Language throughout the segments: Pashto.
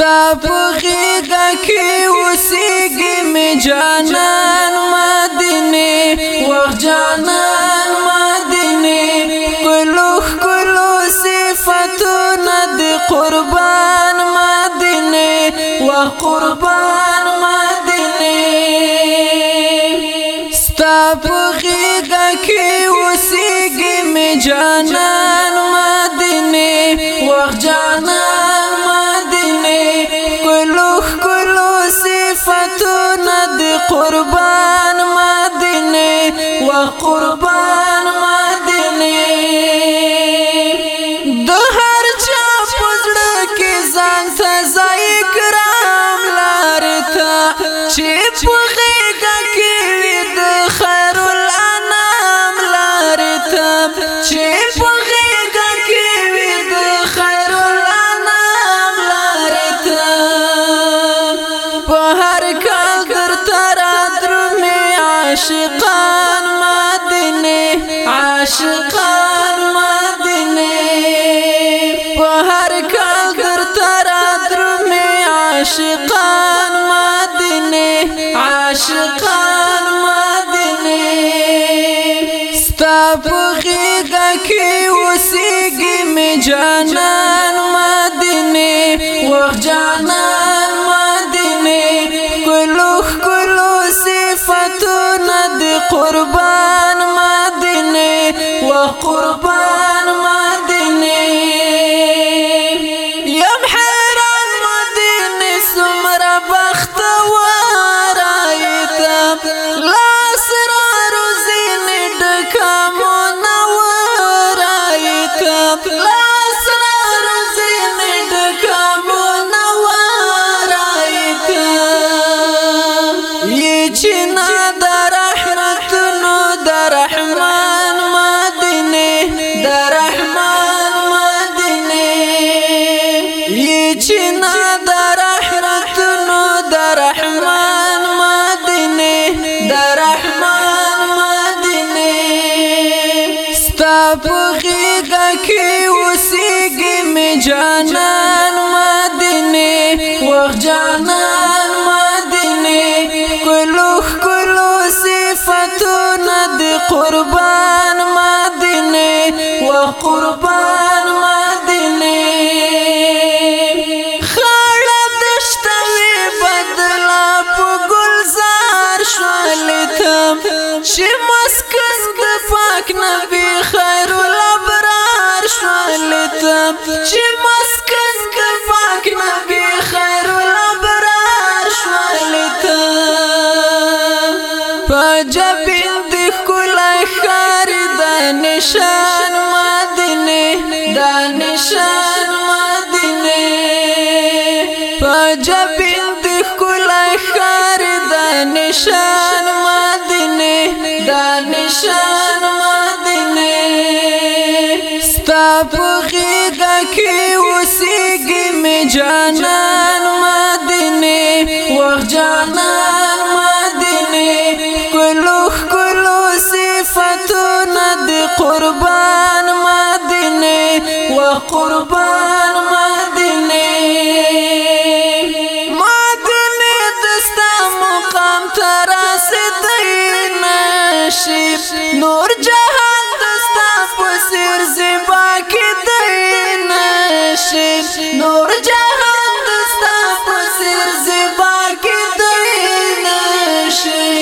ستا پخی غکی وسیگی می جانان مدینی وقت جانان مدینی کلوخ کلو صفتو ندی قربان مدینی وقت قربان مدینی ستا پخی غکی وسیگی می جانان قربان عاشقان مدینه په هر کال درته را درمه عاشقان مدینه عاشقان مدینه ستا په غېږه کې اوسېږي مې جانان مدینه وخ جانان مدینه ګلو ګلو صفتونه د قربان پخیګه کې اوسېږي مې جانان مدینه وخت جانان مدینه کلو کلو صفاتونه د قربان مدینه وخت قربان مدینه خړه دشته بدلا په گلزار شولې تم چې مسکن د پاک نبی خیر لتا چې مسکس کفاک نبی خیر الابرار شوالتا پاجب دی کولای خار د نشان مدینه د نشان مدینه پاجب دی کولای خار د نشان مدینه د نشان پخیده کی وسیگی می جانان مدینی وقت جانان مدینی کلوخ کلو صفتو ندی قربان مدینی و قربان مدینی مدینی دستا مقام تراسی دی نشی نور جهان شي نور جهان دستا پسر زبا کې دین شي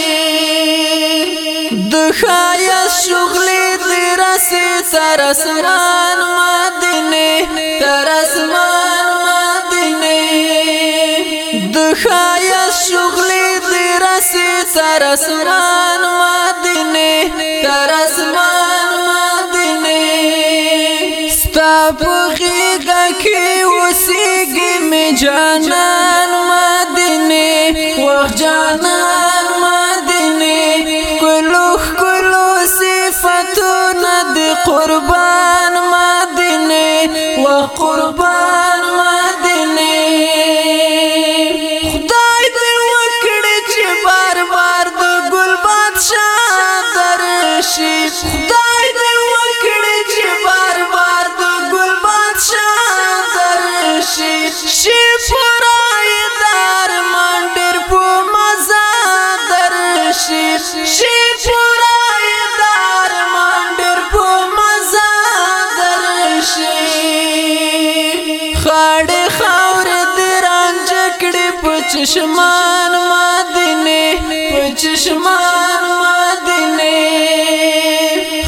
د خایا شغلې دې راسي سر اسمان مدینه تر اسمان مدینه د خایا شغلې دې راسي سر اسمان مدینه تر اسمان مدینه ستا په جانان مدینه واه جانان مدینه کلو کلو صفاتونه د قربان مدینه واه قربان مدینه خدای دې وکړي چې بار بار د ګل بادشاہ درشي خدای دې وکړي چې بار بار د ګل بادشاہ درشي چشمان مدینه په چشمان مدینه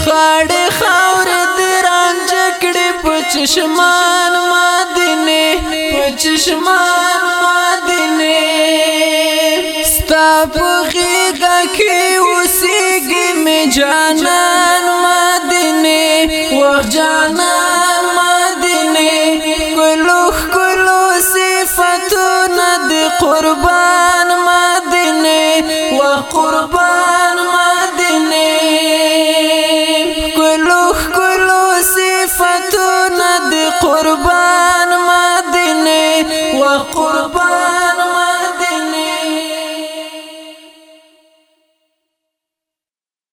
خاړ خاور دران جکړې په چشمان مدینه په چشمان مدینه ستا په غېږ کې اوسېږي مې جانا صفتنا دي قربان مدني وقربان مدني قربان وقربان